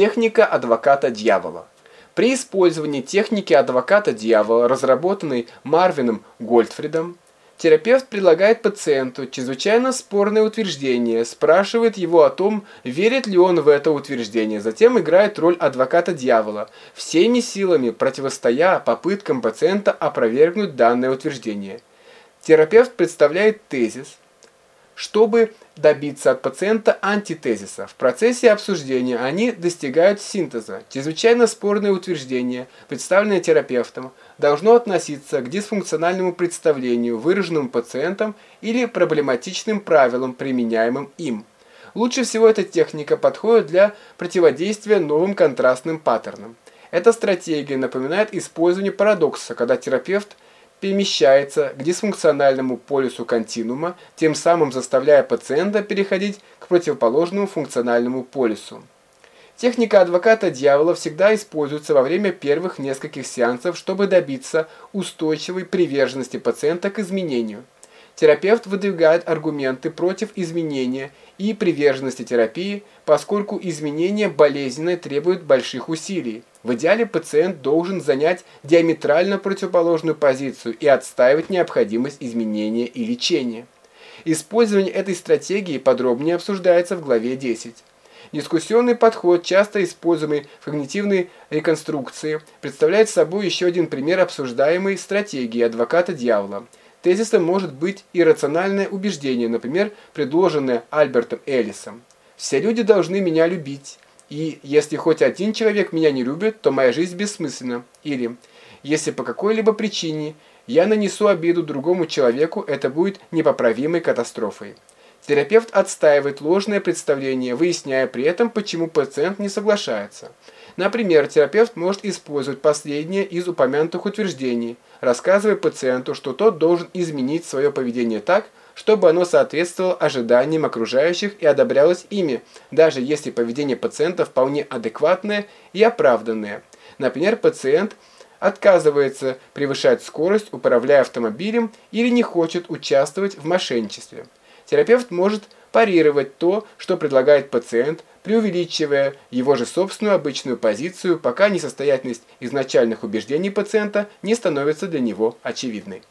Техника адвоката дьявола. При использовании техники адвоката дьявола, разработанной Марвином Гольдфридом, терапевт предлагает пациенту чрезвычайно спорное утверждение, спрашивает его о том, верит ли он в это утверждение, затем играет роль адвоката дьявола, всеми силами противостоя попыткам пациента опровергнуть данное утверждение. Терапевт представляет тезис, чтобы добиться от пациента антитезиса. В процессе обсуждения они достигают синтеза. Чрезвычайно спорное утверждение, представленное терапевтом, должно относиться к дисфункциональному представлению, выраженному пациентом или проблематичным правилам, применяемым им. Лучше всего эта техника подходит для противодействия новым контрастным паттернам. Эта стратегия напоминает использование парадокса, когда терапевт – перемещается к дисфункциональному полюсу континуума, тем самым заставляя пациента переходить к противоположному функциональному полюсу. Техника адвоката дьявола всегда используется во время первых нескольких сеансов, чтобы добиться устойчивой приверженности пациента к изменению. Терапевт выдвигает аргументы против изменения и приверженности терапии, поскольку изменение болезненное требует больших усилий. В идеале пациент должен занять диаметрально противоположную позицию и отстаивать необходимость изменения и лечения. Использование этой стратегии подробнее обсуждается в главе 10. Дискуссионный подход, часто используемый в когнитивной реконструкции, представляет собой еще один пример обсуждаемой стратегии адвоката дьявола. Тезисом может быть иррациональное убеждение, например, предложенное Альбертом Эллисом. «Все люди должны меня любить». И если хоть один человек меня не любит, то моя жизнь бессмысленна. Или если по какой-либо причине я нанесу обиду другому человеку, это будет непоправимой катастрофой. Терапевт отстаивает ложное представление, выясняя при этом, почему пациент не соглашается. Например, терапевт может использовать последнее из упомянутых утверждений, рассказывая пациенту, что тот должен изменить свое поведение так, чтобы оно соответствовало ожиданиям окружающих и одобрялось ими, даже если поведение пациента вполне адекватное и оправданное. Например, пациент отказывается превышать скорость, управляя автомобилем, или не хочет участвовать в мошенничестве. Терапевт может парировать то, что предлагает пациент, преувеличивая его же собственную обычную позицию, пока несостоятельность изначальных убеждений пациента не становится для него очевидной.